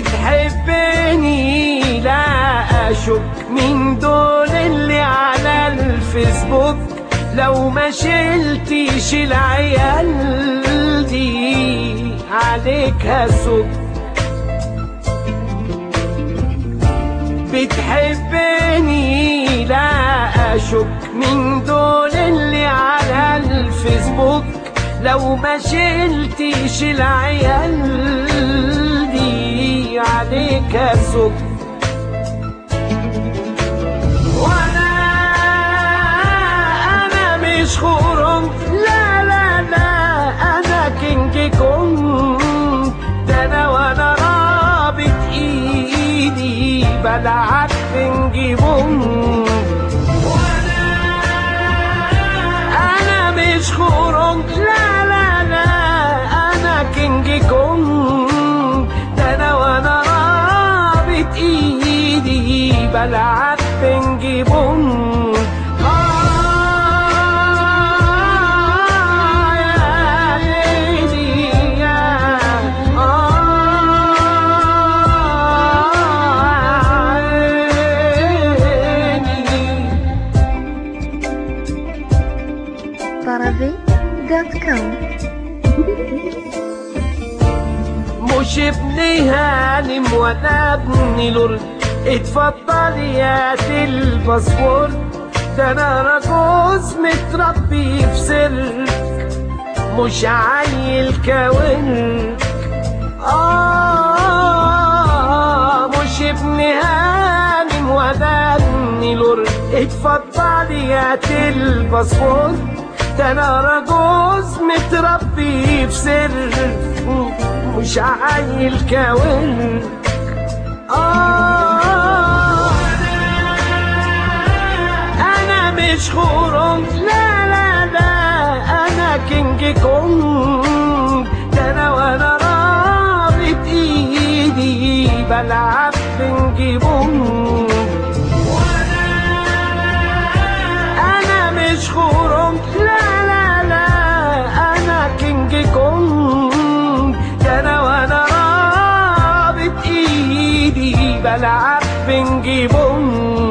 بتحبني لا أشك من دول اللي على الفيسبوك. لو ما شلتيش العيال دي عليك هسك بتحبني لا أشك من دول اللي على الفيسبوك. لو ما شلتيش العيال عليك اسك وأنا أنا مش خرنج. لا لا لا أنا King Kong ده أنا وأنا رابط إيدي بلعب ping pong أنا مش لا لا عيني طربي.com مش ابن هانم ولا ابن لورد اتفضل يا دي الباسبور. ده أنا راجوز متربي في سرك مش عيل كاونك آه مش ابن هانم ولا ابن لورد اتفضل يا دي الباسبور. ده أنا أراجوز متربي في سرك مش عيل كاوتش آه مش خورم لا لا لا أنا King Kong ده أنا وأنا رابط ايدي بلعب ping أنا مش لا لا لا أنا King Kong ده أنا وأنا رابط ايدي بلعب ping pong